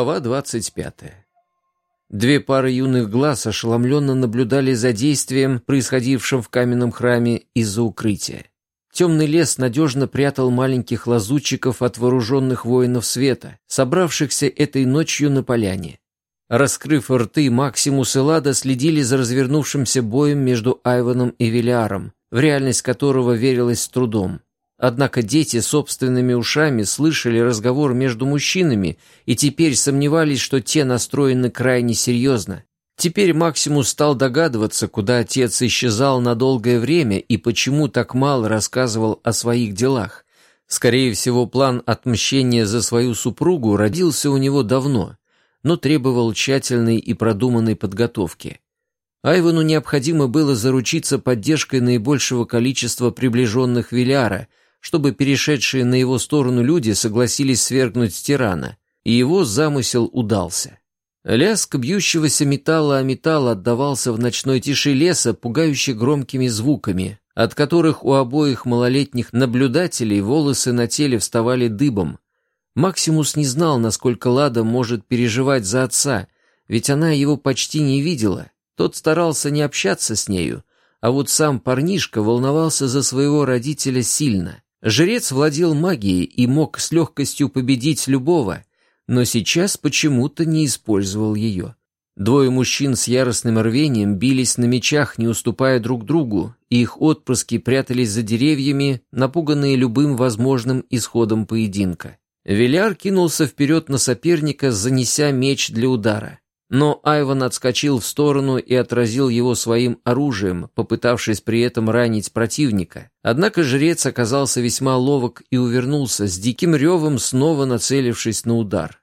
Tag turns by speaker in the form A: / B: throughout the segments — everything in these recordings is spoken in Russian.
A: Глава 25. Две пары юных глаз ошеломленно наблюдали за действием, происходившим в каменном храме из-за укрытия. Темный лес надежно прятал маленьких лазутчиков от вооруженных воинов света, собравшихся этой ночью на поляне. Раскрыв рты, Максимус и Лада следили за развернувшимся боем между Айваном и Велиаром, в реальность которого верилось с трудом. Однако дети собственными ушами слышали разговор между мужчинами и теперь сомневались, что те настроены крайне серьезно. Теперь Максимус стал догадываться, куда отец исчезал на долгое время и почему так мало рассказывал о своих делах. Скорее всего, план отмщения за свою супругу родился у него давно, но требовал тщательной и продуманной подготовки. Айвану необходимо было заручиться поддержкой наибольшего количества приближенных Виляра – чтобы перешедшие на его сторону люди согласились свергнуть тирана, и его замысел удался. Лязг бьющегося металла о металл отдавался в ночной тиши леса пугающе громкими звуками, от которых у обоих малолетних наблюдателей волосы на теле вставали дыбом. Максимус не знал, насколько Лада может переживать за отца, ведь она его почти не видела. Тот старался не общаться с нею, а вот сам парнишка волновался за своего родителя сильно. Жрец владел магией и мог с легкостью победить любого, но сейчас почему-то не использовал ее. Двое мужчин с яростным рвением бились на мечах, не уступая друг другу, и их отпрыски прятались за деревьями, напуганные любым возможным исходом поединка. Виляр кинулся вперед на соперника, занеся меч для удара. Но Айван отскочил в сторону и отразил его своим оружием, попытавшись при этом ранить противника. Однако жрец оказался весьма ловок и увернулся, с диким ревом снова нацелившись на удар.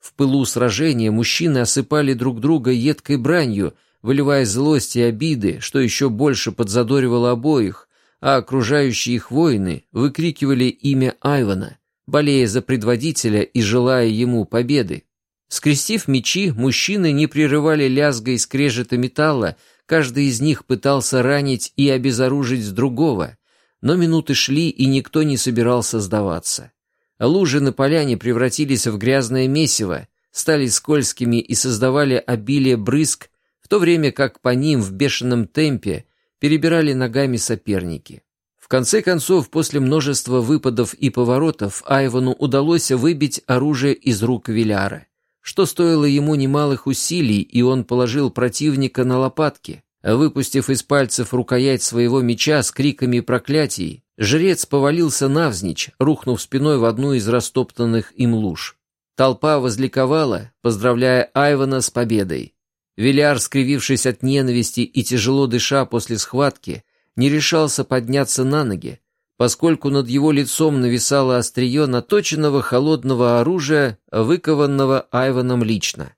A: В пылу сражения мужчины осыпали друг друга едкой бранью, выливая злость и обиды, что еще больше подзадоривало обоих, а окружающие их воины выкрикивали имя Айвана, болея за предводителя и желая ему победы. Скрестив мечи, мужчины не прерывали лязга и скрежета металла, каждый из них пытался ранить и обезоружить другого, но минуты шли, и никто не собирался сдаваться. Лужи на поляне превратились в грязное месиво, стали скользкими и создавали обилие брызг, в то время как по ним в бешеном темпе перебирали ногами соперники. В конце концов, после множества выпадов и поворотов, Айвану удалось выбить оружие из рук Виляра что стоило ему немалых усилий, и он положил противника на лопатки. Выпустив из пальцев рукоять своего меча с криками проклятий, жрец повалился навзничь, рухнув спиной в одну из растоптанных им луж. Толпа возликовала, поздравляя Айвана с победой. Виляр, скривившись от ненависти и тяжело дыша после схватки, не решался подняться на ноги, поскольку над его лицом нависало острие наточенного холодного оружия, выкованного Айваном лично.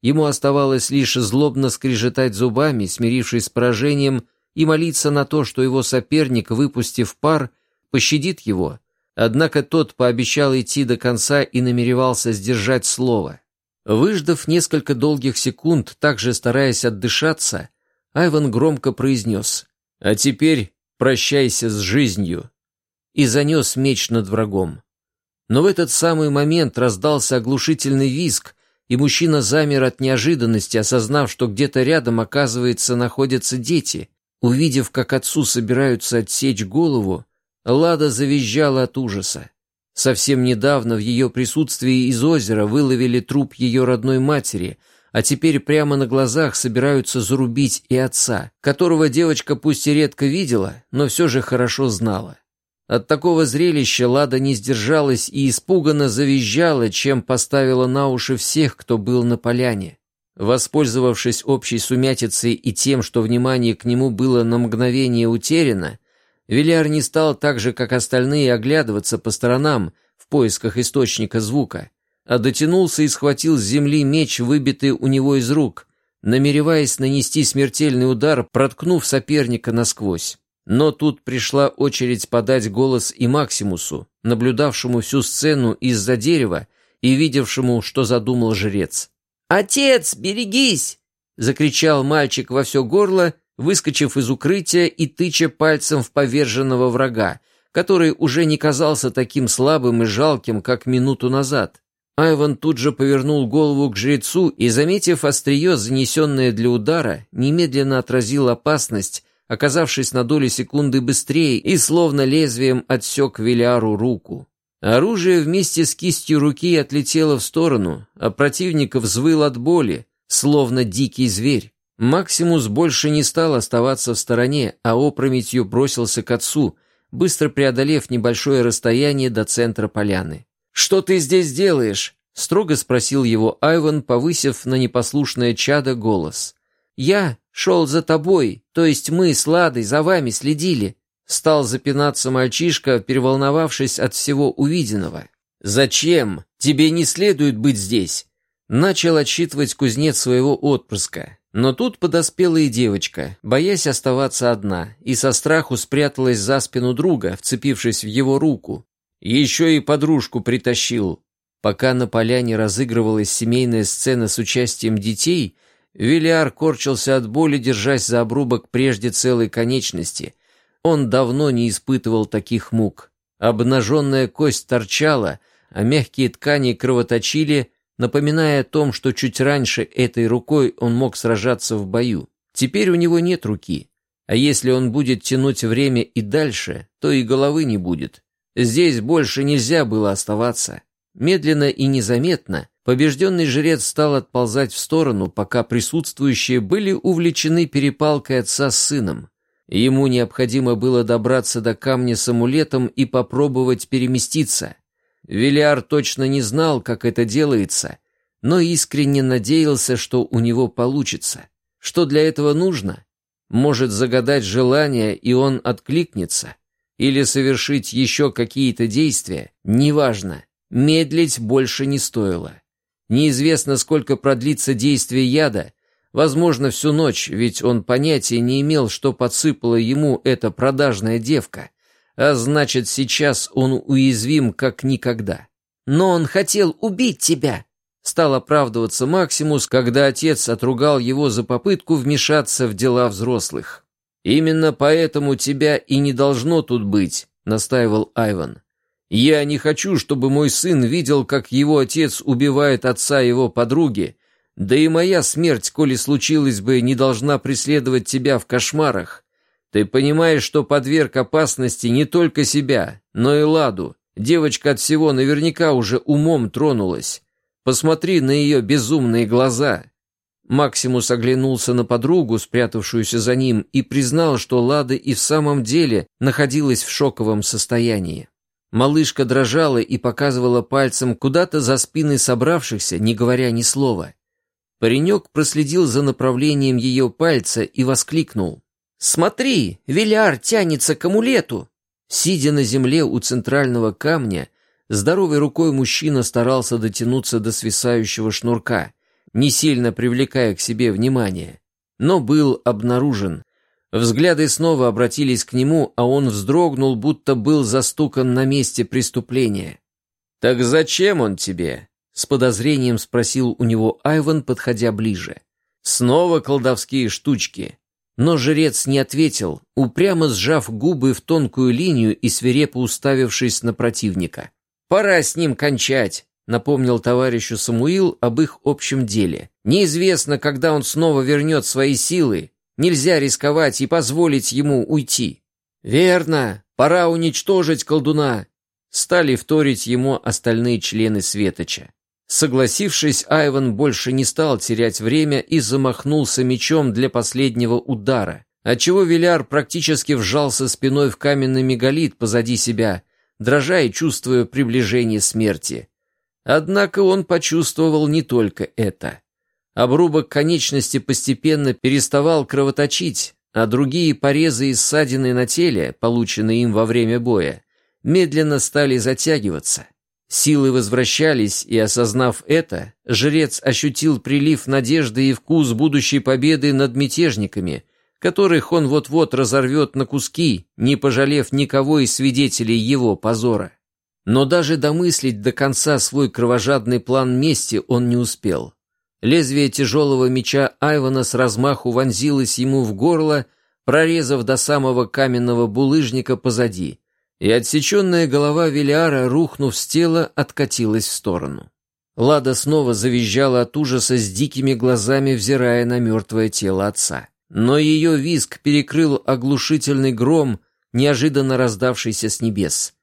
A: Ему оставалось лишь злобно скрежетать зубами, смирившись с поражением, и молиться на то, что его соперник, выпустив пар, пощадит его. Однако тот пообещал идти до конца и намеревался сдержать слово. Выждав несколько долгих секунд, также стараясь отдышаться, Айван громко произнес «А теперь прощайся с жизнью» и занес меч над врагом. Но в этот самый момент раздался оглушительный визг, и мужчина замер от неожиданности, осознав, что где-то рядом, оказывается, находятся дети. Увидев, как отцу собираются отсечь голову, Лада завизжала от ужаса. Совсем недавно в ее присутствии из озера выловили труп ее родной матери, а теперь прямо на глазах собираются зарубить и отца, которого девочка пусть и редко видела, но все же хорошо знала. От такого зрелища Лада не сдержалась и испуганно завизжала, чем поставила на уши всех, кто был на поляне. Воспользовавшись общей сумятицей и тем, что внимание к нему было на мгновение утеряно, Виляр не стал так же, как остальные, оглядываться по сторонам в поисках источника звука, а дотянулся и схватил с земли меч, выбитый у него из рук, намереваясь нанести смертельный удар, проткнув соперника насквозь. Но тут пришла очередь подать голос и Максимусу, наблюдавшему всю сцену из-за дерева и видевшему, что задумал жрец.
B: «Отец, берегись!» — закричал мальчик во все горло, выскочив из укрытия и тыча пальцем в поверженного врага, который уже не казался таким слабым и жалким, как минуту назад.
A: Айван тут же повернул голову к жрецу и, заметив острие, занесенное для удара, немедленно отразил опасность, оказавшись на долю секунды быстрее и словно лезвием отсек Велиару руку. Оружие вместе с кистью руки отлетело в сторону, а противник взвыл от боли, словно дикий зверь. Максимус больше не стал оставаться в стороне, а опрометью бросился к отцу, быстро преодолев небольшое расстояние до центра поляны. «Что ты здесь делаешь?» — строго спросил его Айван, повысив на непослушное чадо голос. «Я шел за тобой, то есть мы с Ладой за вами следили», — стал запинаться мальчишка, переволновавшись от всего увиденного. «Зачем? Тебе не следует быть здесь!» Начал отсчитывать кузнец своего отпрыска. Но тут подоспела и девочка, боясь оставаться одна, и со страху спряталась за спину друга, вцепившись в его руку. Еще и подружку притащил. Пока на поляне разыгрывалась семейная сцена с участием детей, Вильяр корчился от боли, держась за обрубок прежде целой конечности. Он давно не испытывал таких мук. Обнаженная кость торчала, а мягкие ткани кровоточили, напоминая о том, что чуть раньше этой рукой он мог сражаться в бою. Теперь у него нет руки. А если он будет тянуть время и дальше, то и головы не будет. Здесь больше нельзя было оставаться. Медленно и незаметно побежденный жрец стал отползать в сторону, пока присутствующие были увлечены перепалкой отца с сыном. Ему необходимо было добраться до камня с амулетом и попробовать переместиться. Вилиар точно не знал, как это делается, но искренне надеялся, что у него получится. Что для этого нужно? Может загадать желание, и он откликнется – или совершить еще какие-то действия, неважно, медлить больше не стоило. Неизвестно, сколько продлится действие яда, возможно, всю ночь, ведь он понятия не имел, что подсыпала ему эта продажная девка, а значит, сейчас он уязвим как никогда. «Но он хотел убить тебя!» Стал оправдываться Максимус, когда отец отругал его за попытку вмешаться в дела взрослых. «Именно поэтому тебя и не должно тут быть», — настаивал Айван. «Я не хочу, чтобы мой сын видел, как его отец убивает отца его подруги, да и моя смерть, коли случилась бы, не должна преследовать тебя в кошмарах. Ты понимаешь, что подверг опасности не только себя, но и Ладу. Девочка от всего наверняка уже умом тронулась. Посмотри на ее безумные глаза. Максимус оглянулся на подругу, спрятавшуюся за ним, и признал, что Лада и в самом деле находилась в шоковом состоянии. Малышка дрожала и показывала пальцем куда-то за спиной собравшихся, не говоря ни слова. Паренек проследил за направлением ее пальца и воскликнул. «Смотри, Виляр тянется к амулету!» Сидя на земле у центрального камня, здоровой рукой мужчина старался дотянуться до свисающего шнурка — не сильно привлекая к себе внимание, но был обнаружен. Взгляды снова обратились к нему, а он вздрогнул, будто был застукан на месте преступления. «Так зачем он тебе?» — с подозрением спросил у него Айван, подходя ближе. «Снова колдовские штучки». Но жрец не ответил, упрямо сжав губы в тонкую линию и свирепо уставившись на противника. «Пора с ним кончать напомнил товарищу Самуил об их общем деле. Неизвестно, когда он снова вернет свои силы. Нельзя рисковать и позволить ему уйти. Верно, пора уничтожить колдуна. Стали вторить ему остальные члены Светоча. Согласившись, Айван больше не стал терять время и замахнулся мечом для последнего удара, отчего Виляр практически вжался спиной в каменный мегалит позади себя, дрожа и чувствуя приближение смерти. Однако он почувствовал не только это. Обрубок конечности постепенно переставал кровоточить, а другие порезы и ссадины на теле, полученные им во время боя, медленно стали затягиваться. Силы возвращались, и, осознав это, жрец ощутил прилив надежды и вкус будущей победы над мятежниками, которых он вот-вот разорвет на куски, не пожалев никого из свидетелей его позора. Но даже домыслить до конца свой кровожадный план мести он не успел. Лезвие тяжелого меча Айвана с размаху вонзилось ему в горло, прорезав до самого каменного булыжника позади, и отсеченная голова Велиара, рухнув с тела, откатилась в сторону. Лада снова завизжала от ужаса с дикими глазами, взирая на мертвое тело отца. Но ее визг перекрыл оглушительный гром, неожиданно раздавшийся с небес.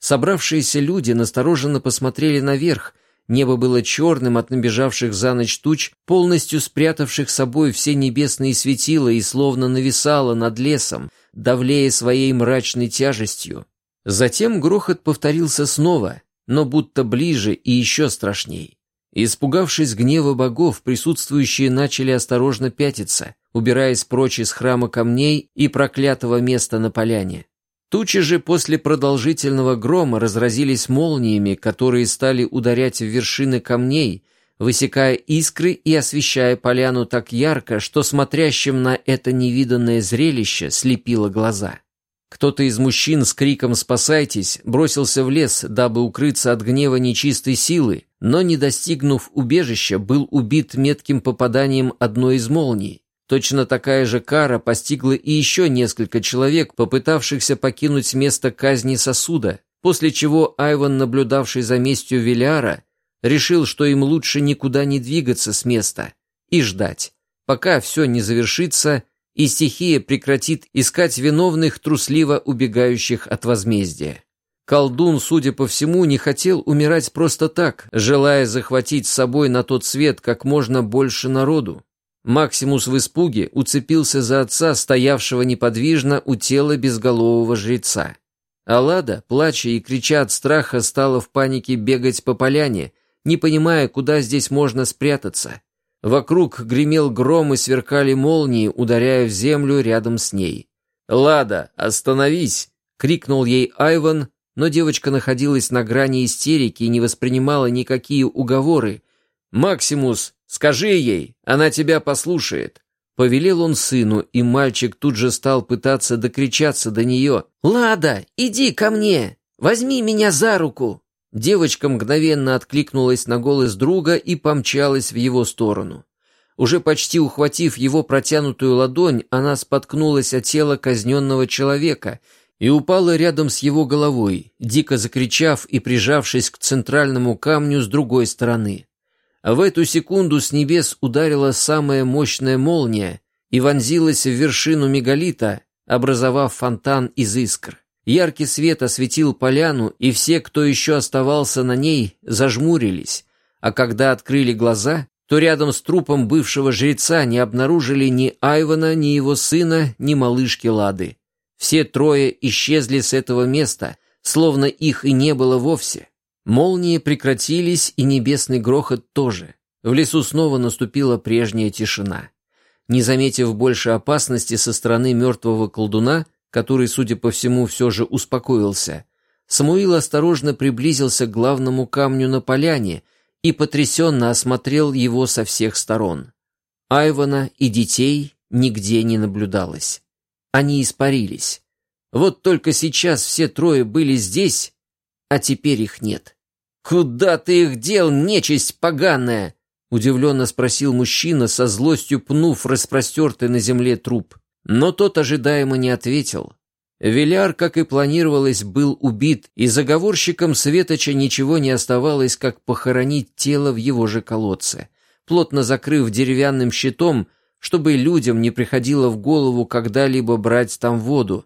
A: Собравшиеся люди настороженно посмотрели наверх, небо было черным от набежавших за ночь туч, полностью спрятавших собой все небесные светила и словно нависало над лесом, давлея своей мрачной тяжестью. Затем грохот повторился снова, но будто ближе и еще страшней. Испугавшись гнева богов, присутствующие начали осторожно пятиться, убираясь прочь из храма камней и проклятого места на поляне. Тучи же после продолжительного грома разразились молниями, которые стали ударять в вершины камней, высекая искры и освещая поляну так ярко, что смотрящим на это невиданное зрелище слепило глаза. Кто-то из мужчин с криком «Спасайтесь!» бросился в лес, дабы укрыться от гнева нечистой силы, но, не достигнув убежища, был убит метким попаданием одной из молний. Точно такая же кара постигла и еще несколько человек, попытавшихся покинуть место казни сосуда, после чего Айван, наблюдавший за местью Велиара, решил, что им лучше никуда не двигаться с места и ждать, пока все не завершится и стихия прекратит искать виновных, трусливо убегающих от возмездия. Колдун, судя по всему, не хотел умирать просто так, желая захватить с собой на тот свет как можно больше народу. Максимус в испуге уцепился за отца, стоявшего неподвижно у тела безголового жреца. Алада, плача и крича от страха, стала в панике бегать по поляне, не понимая, куда здесь можно спрятаться. Вокруг гремел гром и сверкали молнии, ударяя в землю рядом с ней. «Лада, остановись!» — крикнул ей Айван, но девочка находилась на грани истерики и не воспринимала никакие уговоры. «Максимус, скажи ей, она тебя послушает!» Повелел он сыну, и мальчик тут же стал пытаться докричаться до нее.
B: «Лада, иди ко мне! Возьми меня за руку!»
A: Девочка мгновенно откликнулась на голос друга и помчалась в его сторону. Уже почти ухватив его протянутую ладонь, она споткнулась от тела казненного человека и упала рядом с его головой, дико закричав и прижавшись к центральному камню с другой стороны. В эту секунду с небес ударила самая мощная молния и вонзилась в вершину мегалита, образовав фонтан из искр. Яркий свет осветил поляну, и все, кто еще оставался на ней, зажмурились, а когда открыли глаза, то рядом с трупом бывшего жреца не обнаружили ни Айвана, ни его сына, ни малышки Лады. Все трое исчезли с этого места, словно их и не было вовсе. Молнии прекратились, и небесный грохот тоже. В лесу снова наступила прежняя тишина. Не заметив больше опасности со стороны мертвого колдуна, который, судя по всему, все же успокоился, Самуил осторожно приблизился к главному камню на поляне и потрясенно осмотрел его со всех сторон. Айвана и детей нигде не наблюдалось. Они испарились. Вот только сейчас все трое были здесь, а теперь их нет. «Куда ты их дел, нечисть поганая?» — удивленно спросил мужчина, со злостью пнув распростертый на земле труп. Но тот ожидаемо не ответил. Виляр, как и планировалось, был убит, и заговорщикам Светоча ничего не оставалось, как похоронить тело в его же колодце, плотно закрыв деревянным щитом, чтобы людям не приходило в голову когда-либо брать там воду.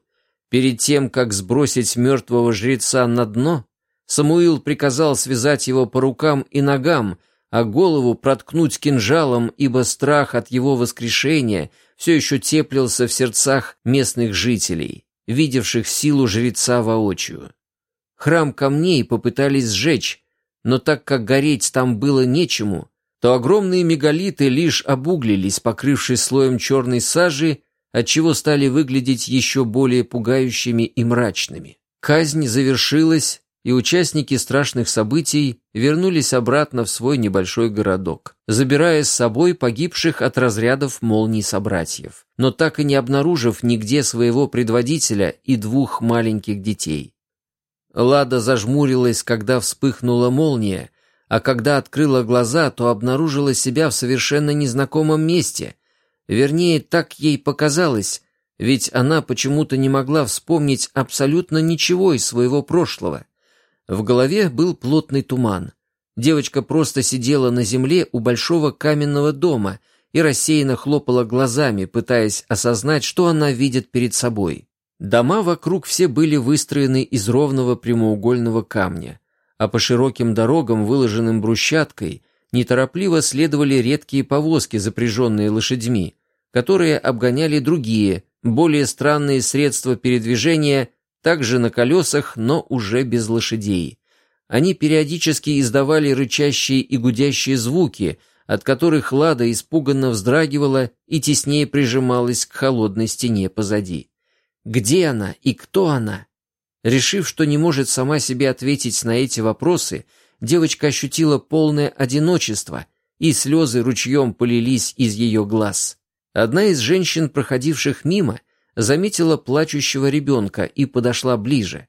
A: Перед тем, как сбросить мертвого жреца на дно, Самуил приказал связать его по рукам и ногам, а голову проткнуть кинжалом, ибо страх от его воскрешения все еще теплился в сердцах местных жителей, видевших силу жреца воочию. Храм камней попытались сжечь, но так как гореть там было нечему, то огромные мегалиты лишь обуглились, покрывшись слоем черной сажи, отчего стали выглядеть еще более пугающими и мрачными. Казнь завершилась, и участники страшных событий вернулись обратно в свой небольшой городок, забирая с собой погибших от разрядов молний собратьев, но так и не обнаружив нигде своего предводителя и двух маленьких детей. Лада зажмурилась, когда вспыхнула молния, а когда открыла глаза, то обнаружила себя в совершенно незнакомом месте. Вернее, так ей показалось, ведь она почему-то не могла вспомнить абсолютно ничего из своего прошлого. В голове был плотный туман. Девочка просто сидела на земле у большого каменного дома и рассеянно хлопала глазами, пытаясь осознать, что она видит перед собой. Дома вокруг все были выстроены из ровного прямоугольного камня, а по широким дорогам, выложенным брусчаткой, неторопливо следовали редкие повозки, запряженные лошадьми, которые обгоняли другие, более странные средства передвижения, также на колесах, но уже без лошадей. Они периодически издавали рычащие и гудящие звуки, от которых Лада испуганно вздрагивала и теснее прижималась к холодной стене позади. Где она и кто она? Решив, что не может сама себе ответить на эти вопросы, девочка ощутила полное одиночество, и слезы ручьем полились из ее глаз. Одна из женщин, проходивших мимо, заметила плачущего ребенка и подошла ближе.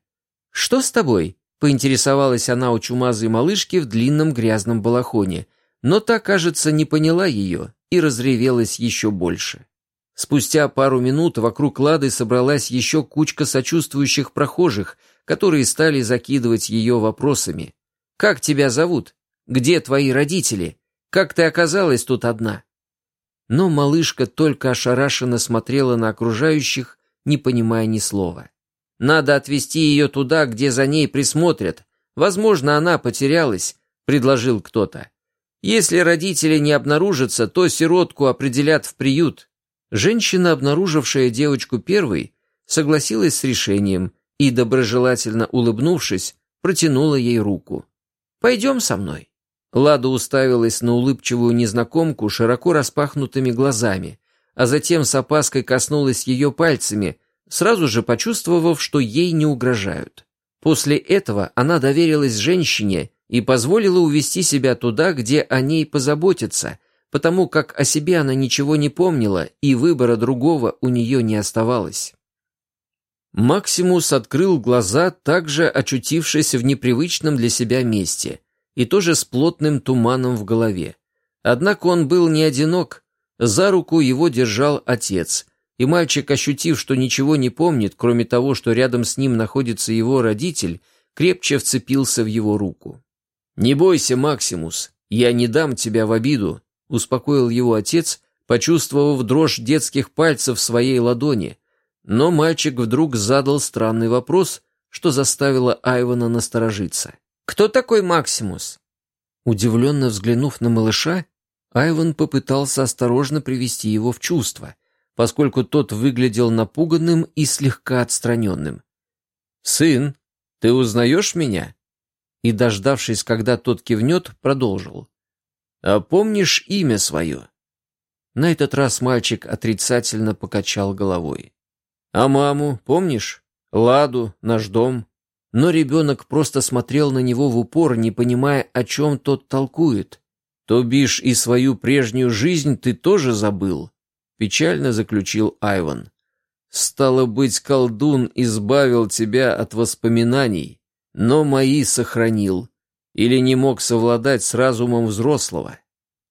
A: «Что с тобой?» — поинтересовалась она у чумазой малышки в длинном грязном балахоне, но та, кажется, не поняла ее и разревелась еще больше. Спустя пару минут вокруг Лады собралась еще кучка сочувствующих прохожих, которые стали закидывать ее вопросами. «Как тебя зовут? Где твои родители? Как ты оказалась тут одна?» Но малышка только ошарашенно смотрела на окружающих, не понимая ни слова. «Надо отвезти ее туда, где за ней присмотрят. Возможно, она потерялась», — предложил кто-то. «Если родители не обнаружатся, то сиротку определят в приют». Женщина, обнаружившая девочку первой, согласилась с решением и, доброжелательно улыбнувшись, протянула ей руку. «Пойдем со мной». Лада уставилась на улыбчивую незнакомку широко распахнутыми глазами, а затем с опаской коснулась ее пальцами, сразу же почувствовав, что ей не угрожают. После этого она доверилась женщине и позволила увести себя туда, где о ней позаботятся, потому как о себе она ничего не помнила и выбора другого у нее не оставалось. Максимус открыл глаза, также очутившись в непривычном для себя месте, и тоже с плотным туманом в голове. Однако он был не одинок, за руку его держал отец, и мальчик, ощутив, что ничего не помнит, кроме того, что рядом с ним находится его родитель, крепче вцепился в его руку. «Не бойся, Максимус, я не дам тебя в обиду», успокоил его отец, почувствовав дрожь детских пальцев в своей ладони. Но мальчик вдруг задал странный вопрос, что заставило Айвана насторожиться. «Кто такой Максимус?» Удивленно взглянув на малыша, Айван попытался осторожно привести его в чувство, поскольку тот выглядел напуганным и слегка отстраненным. «Сын, ты узнаешь меня?» И, дождавшись, когда тот кивнет, продолжил. А помнишь имя свое?» На этот раз мальчик отрицательно покачал головой. «А маму помнишь? Ладу, наш дом?» Но ребенок просто смотрел на него в упор, не понимая, о чем тот толкует. «То бишь и свою прежнюю жизнь ты тоже забыл?» Печально заключил Айван. «Стало быть, колдун избавил тебя от воспоминаний, но мои сохранил или не мог совладать с разумом взрослого.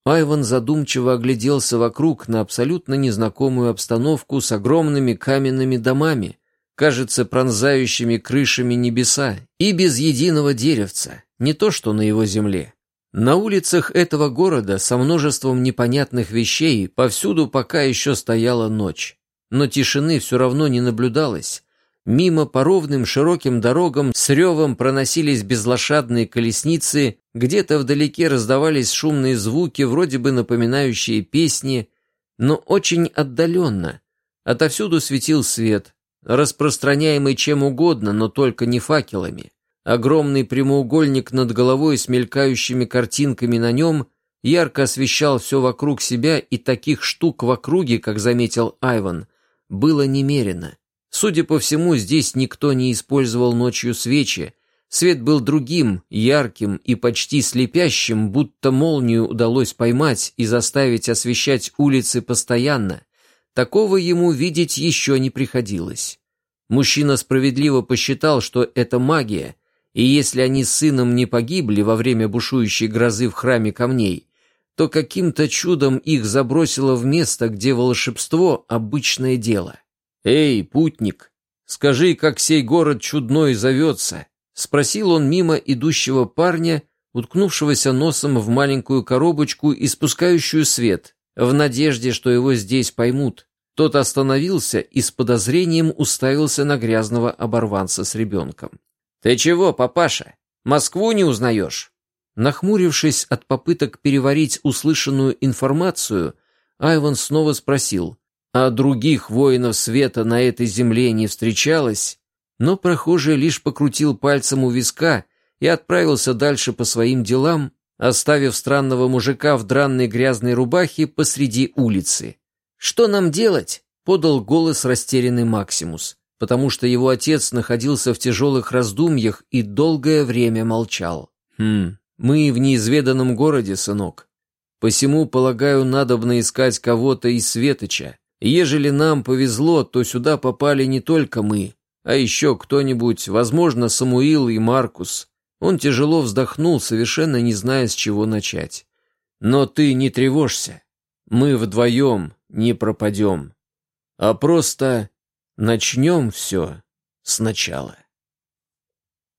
A: Айван задумчиво огляделся вокруг на абсолютно незнакомую обстановку с огромными каменными домами, кажется, пронзающими крышами небеса, и без единого деревца, не то что на его земле. На улицах этого города со множеством непонятных вещей повсюду пока еще стояла ночь. Но тишины все равно не наблюдалось, Мимо по ровным широким дорогам с ревом проносились безлошадные колесницы, где-то вдалеке раздавались шумные звуки, вроде бы напоминающие песни, но очень отдаленно. Отовсюду светил свет, распространяемый чем угодно, но только не факелами. Огромный прямоугольник над головой с мелькающими картинками на нем ярко освещал все вокруг себя, и таких штук в округе, как заметил Айван, было немерено. Судя по всему, здесь никто не использовал ночью свечи. Свет был другим, ярким и почти слепящим, будто молнию удалось поймать и заставить освещать улицы постоянно. Такого ему видеть еще не приходилось. Мужчина справедливо посчитал, что это магия, и если они с сыном не погибли во время бушующей грозы в храме камней, то каким-то чудом их забросило в место, где волшебство — обычное дело. «Эй, путник, скажи, как сей город чудной зовется?» — спросил он мимо идущего парня, уткнувшегося носом в маленькую коробочку, испускающую свет, в надежде, что его здесь поймут. Тот остановился и с подозрением уставился на грязного оборванца с ребенком.
B: «Ты чего, папаша? Москву не узнаешь?»
A: Нахмурившись от попыток переварить услышанную информацию, Айван снова спросил, а других воинов света на этой земле не встречалось, но прохожий лишь покрутил пальцем у виска и отправился дальше по своим делам, оставив странного мужика в дранной грязной рубахе посреди улицы. «Что нам делать?» — подал голос растерянный Максимус, потому что его отец находился в тяжелых раздумьях и долгое время молчал. «Хм, мы в неизведанном городе, сынок. Посему, полагаю, надобно искать кого-то из Светоча. Ежели нам повезло, то сюда попали не только мы, а еще кто-нибудь, возможно, Самуил и Маркус. Он тяжело вздохнул, совершенно не зная, с чего начать. Но ты не тревожься. Мы вдвоем не пропадем. А просто начнем все сначала.